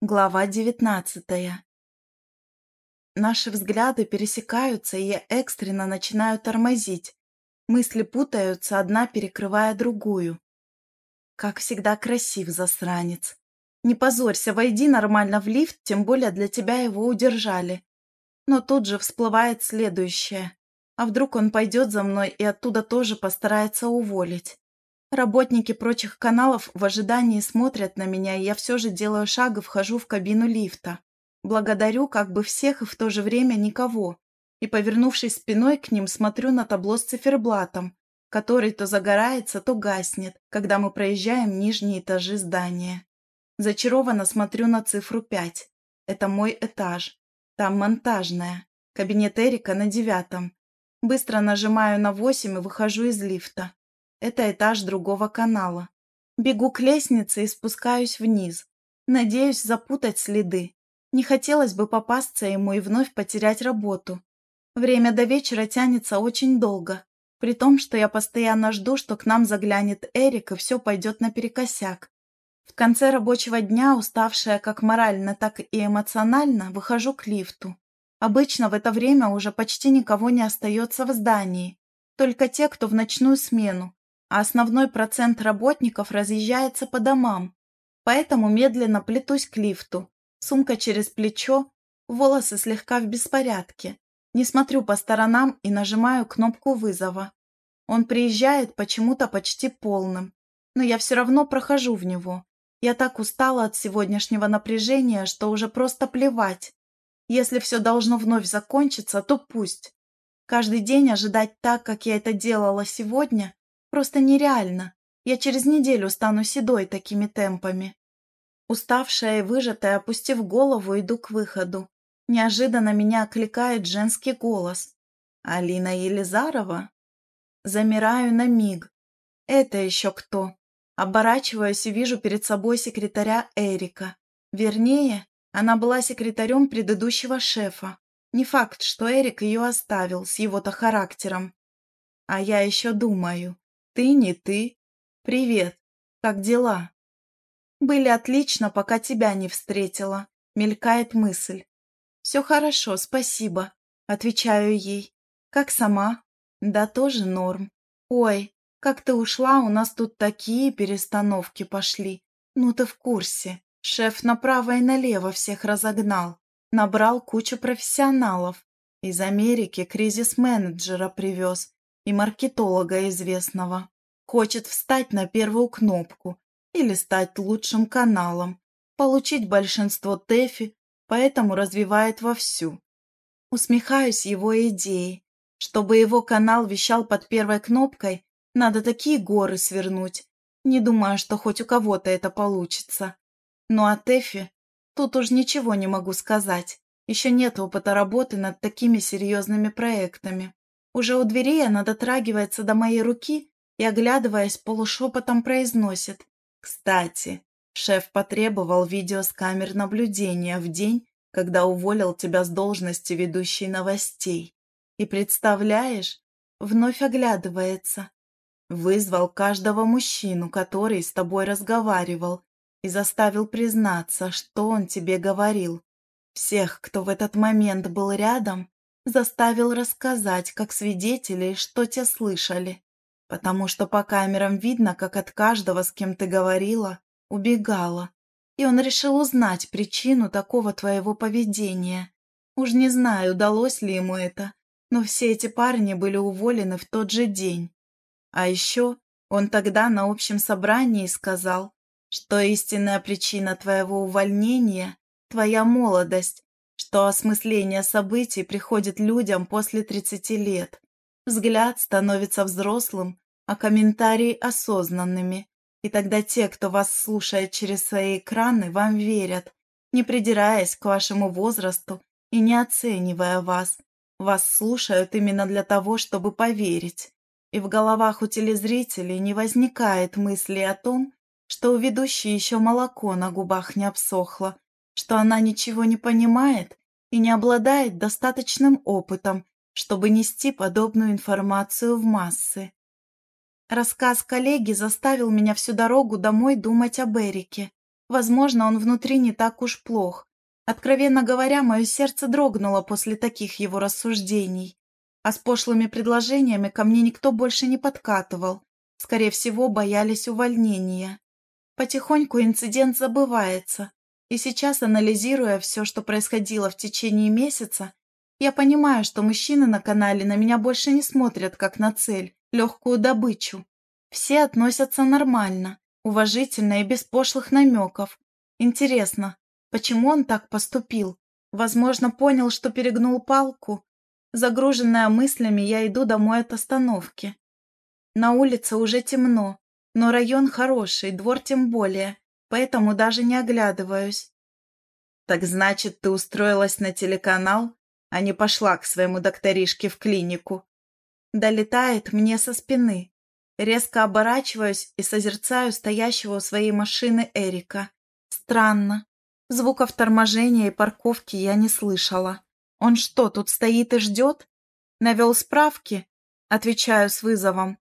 Глава девятнадцатая. Наши взгляды пересекаются, и я экстренно начинаю тормозить. Мысли путаются, одна перекрывая другую. Как всегда красив засранец. Не позорься, войди нормально в лифт, тем более для тебя его удержали. Но тут же всплывает следующее. А вдруг он пойдет за мной и оттуда тоже постарается уволить? Работники прочих каналов в ожидании смотрят на меня, и я все же делаю шаг и вхожу в кабину лифта. Благодарю как бы всех и в то же время никого. И, повернувшись спиной к ним, смотрю на табло с циферблатом, который то загорается, то гаснет, когда мы проезжаем нижние этажи здания. Зачарованно смотрю на цифру 5. Это мой этаж. Там монтажная. Кабинет Эрика на девятом. Быстро нажимаю на 8 и выхожу из лифта. Это этаж другого канала. Бегу к лестнице и спускаюсь вниз. Надеюсь запутать следы. Не хотелось бы попасться ему и вновь потерять работу. Время до вечера тянется очень долго, при том, что я постоянно жду, что к нам заглянет Эрик и все пойдет наперекосяк. В конце рабочего дня, уставшая как морально, так и эмоционально, выхожу к лифту. Обычно в это время уже почти никого не остается в здании, только те, кто в ночную смену, а основной процент работников разъезжается по домам. Поэтому медленно плетусь к лифту, сумка через плечо, волосы слегка в беспорядке. Не смотрю по сторонам и нажимаю кнопку вызова. Он приезжает почему-то почти полным, но я все равно прохожу в него. Я так устала от сегодняшнего напряжения, что уже просто плевать. Если все должно вновь закончиться, то пусть. Каждый день ожидать так, как я это делала сегодня, Просто нереально. Я через неделю стану седой такими темпами. Уставшая и выжатая, опустив голову, иду к выходу. Неожиданно меня окликает женский голос. «Алина Елизарова?» Замираю на миг. «Это еще кто?» Оборачиваюсь и вижу перед собой секретаря Эрика. Вернее, она была секретарем предыдущего шефа. Не факт, что Эрик ее оставил с его-то характером. А я еще думаю, ты не ты. Привет. Как дела? Были отлично, пока тебя не встретила. Мелькает мысль. Все хорошо, спасибо. Отвечаю ей. Как сама? Да тоже норм. Ой, как ты ушла, у нас тут такие перестановки пошли. Ну ты в курсе. Шеф направо и налево всех разогнал. Набрал кучу профессионалов. Из Америки кризис-менеджера привез и маркетолога известного. Хочет встать на первую кнопку или стать лучшим каналом, получить большинство ТЭФИ, поэтому развивает вовсю. Усмехаюсь его идеей. Чтобы его канал вещал под первой кнопкой, надо такие горы свернуть. Не думаю, что хоть у кого-то это получится. Ну а ТЭФИ? Тут уж ничего не могу сказать. Еще нет опыта работы над такими серьезными проектами. Уже у дверей она дотрагивается до моей руки и, оглядываясь, полушепотом произносит. «Кстати, шеф потребовал видео с камер наблюдения в день, когда уволил тебя с должности ведущей новостей. И представляешь, вновь оглядывается. Вызвал каждого мужчину, который с тобой разговаривал, и заставил признаться, что он тебе говорил. Всех, кто в этот момент был рядом, заставил рассказать, как свидетели, что те слышали. Потому что по камерам видно, как от каждого, с кем ты говорила, убегала. И он решил узнать причину такого твоего поведения. Уж не знаю, удалось ли ему это, но все эти парни были уволены в тот же день. А еще он тогда на общем собрании сказал, что истинная причина твоего увольнения – твоя молодость, что осмысление событий приходит людям после 30 лет. Взгляд становится взрослым, а комментарии осознанными. И тогда те, кто вас слушает через свои экраны, вам верят, не придираясь к вашему возрасту и не оценивая вас. Вас слушают именно для того, чтобы поверить. И в головах у телезрителей не возникает мысли о том, что у ведущей еще молоко на губах не обсохло, что она ничего не понимает и не обладает достаточным опытом, чтобы нести подобную информацию в массы. Рассказ коллеги заставил меня всю дорогу домой думать об Эрике. Возможно, он внутри не так уж плох. Откровенно говоря, мое сердце дрогнуло после таких его рассуждений. А с пошлыми предложениями ко мне никто больше не подкатывал. Скорее всего, боялись увольнения. Потихоньку инцидент забывается. И сейчас, анализируя все, что происходило в течение месяца, я понимаю, что мужчины на канале на меня больше не смотрят как на цель, легкую добычу. Все относятся нормально, уважительно и без пошлых намеков. Интересно, почему он так поступил? Возможно, понял, что перегнул палку. Загруженная мыслями, я иду домой от остановки. На улице уже темно, но район хороший, двор тем более, поэтому даже не оглядываюсь. «Так значит, ты устроилась на телеканал, а не пошла к своему докторишке в клинику?» Долетает мне со спины. Резко оборачиваюсь и созерцаю стоящего у своей машины Эрика. Странно. Звуков торможения и парковки я не слышала. Он что, тут стоит и ждет? Навел справки? Отвечаю с вызовом.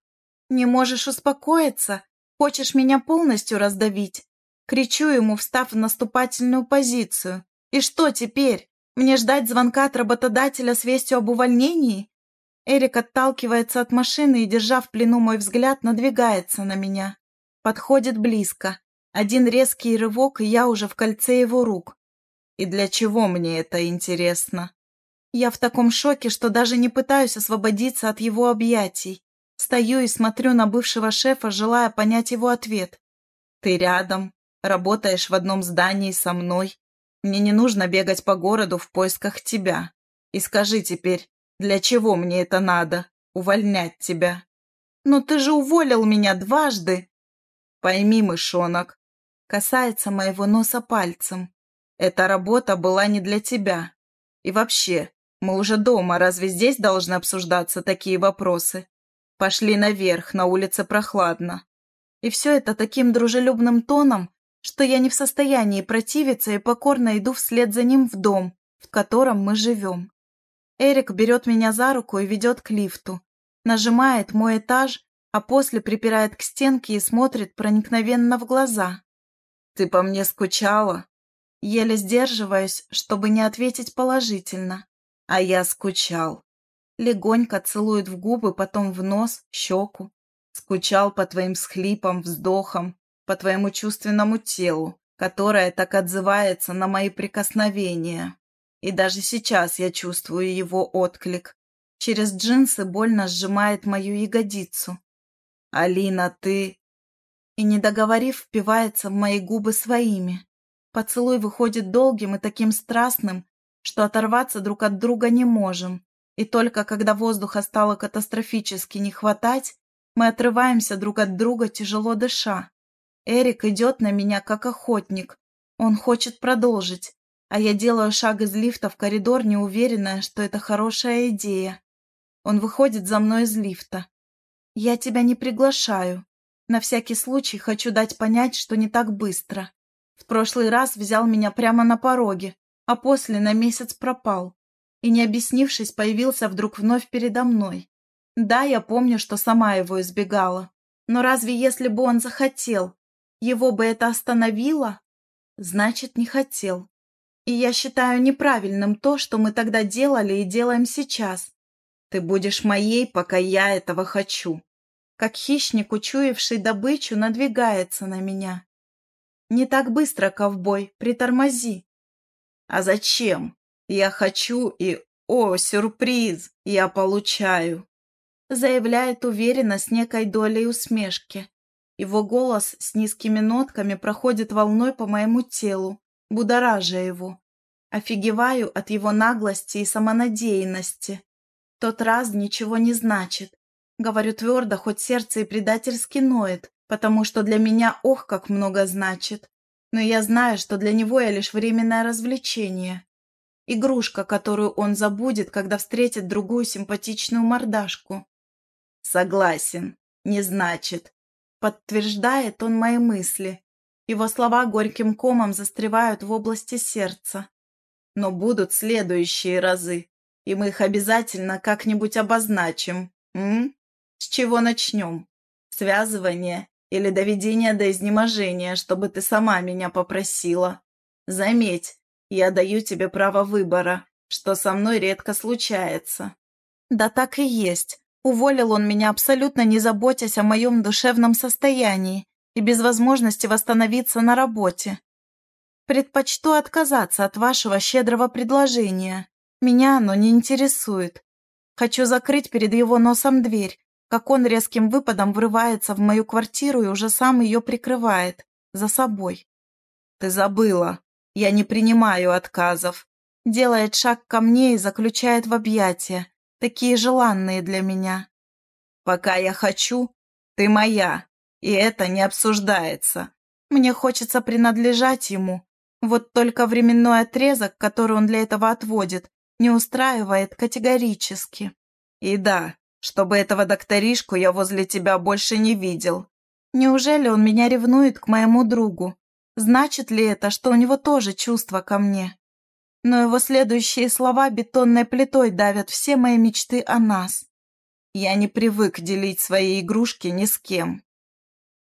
Не можешь успокоиться? Хочешь меня полностью раздавить? Кричу ему, встав в наступательную позицию. И что теперь? Мне ждать звонка от работодателя с вестью об увольнении? Эрик отталкивается от машины и, держа в плену мой взгляд, надвигается на меня. Подходит близко. Один резкий рывок, и я уже в кольце его рук. И для чего мне это интересно? Я в таком шоке, что даже не пытаюсь освободиться от его объятий. Стою и смотрю на бывшего шефа, желая понять его ответ. Ты рядом, работаешь в одном здании со мной. Мне не нужно бегать по городу в поисках тебя. И скажи теперь, для чего мне это надо? Увольнять тебя. Но ты же уволил меня дважды. Пойми, мышонок, касается моего носа пальцем. Эта работа была не для тебя. И вообще, мы уже дома, разве здесь должны обсуждаться такие вопросы? Пошли наверх, на улице прохладно. И все это таким дружелюбным тоном, что я не в состоянии противиться и покорно иду вслед за ним в дом, в котором мы живем. Эрик берет меня за руку и ведет к лифту. Нажимает мой этаж, а после припирает к стенке и смотрит проникновенно в глаза. «Ты по мне скучала?» Еле сдерживаюсь, чтобы не ответить положительно. А я скучал. Легонько целует в губы, потом в нос, щеку. Скучал по твоим схлипам, вздохам, по твоему чувственному телу, которое так отзывается на мои прикосновения. И даже сейчас я чувствую его отклик. Через джинсы больно сжимает мою ягодицу. «Алина, ты...» И, не договорив, впивается в мои губы своими. Поцелуй выходит долгим и таким страстным, что оторваться друг от друга не можем. И только когда воздуха стало катастрофически не хватать, мы отрываемся друг от друга, тяжело дыша. Эрик идет на меня, как охотник. Он хочет продолжить, а я делаю шаг из лифта в коридор, неуверенная, что это хорошая идея. Он выходит за мной из лифта. Я тебя не приглашаю. На всякий случай хочу дать понять, что не так быстро. В прошлый раз взял меня прямо на пороге, а после на месяц пропал. И, не объяснившись, появился вдруг вновь передо мной. Да, я помню, что сама его избегала. Но разве если бы он захотел, его бы это остановило? Значит, не хотел. И я считаю неправильным то, что мы тогда делали и делаем сейчас. Ты будешь моей, пока я этого хочу. Как хищник, учуявший добычу, надвигается на меня. Не так быстро, ковбой, притормози. А зачем? Я хочу и... О, сюрприз! Я получаю. Заявляет уверенно с некой долей усмешки. Его голос с низкими нотками проходит волной по моему телу, будоража его. Офигеваю от его наглости и самонадеянности. Тот раз ничего не значит. Говорю твердо, хоть сердце и предательски ноет, потому что для меня ох, как много значит. Но я знаю, что для него я лишь временное развлечение. Игрушка, которую он забудет, когда встретит другую симпатичную мордашку. Согласен, не значит. Подтверждает он мои мысли, его слова горьким комом застревают в области сердца. Но будут следующие разы, и мы их обязательно как-нибудь обозначим. М? С чего начнем? Связывание Или доведение до изнеможения, чтобы ты сама меня попросила. Заметь, я даю тебе право выбора, что со мной редко случается». Да так и есть. Уволил он меня, абсолютно не заботясь о моем душевном состоянии и без возможности восстановиться на работе. Предпочту отказаться от вашего щедрого предложения. Меня оно не интересует. Хочу закрыть перед его носом дверь, как он резким выпадом врывается в мою квартиру и уже сам ее прикрывает. За собой. Ты забыла. Я не принимаю отказов. Делает шаг ко мне и заключает в объятия, такие желанные для меня. Пока я хочу, ты моя, и это не обсуждается. Мне хочется принадлежать ему. Вот только временной отрезок, который он для этого отводит, не устраивает категорически. И да, чтобы этого докторишку я возле тебя больше не видел. Неужели он меня ревнует к моему другу? Значит ли это, что у него тоже чувства ко мне? Но его следующие слова бетонной плитой давят все мои мечты о нас. Я не привык делить свои игрушки ни с кем.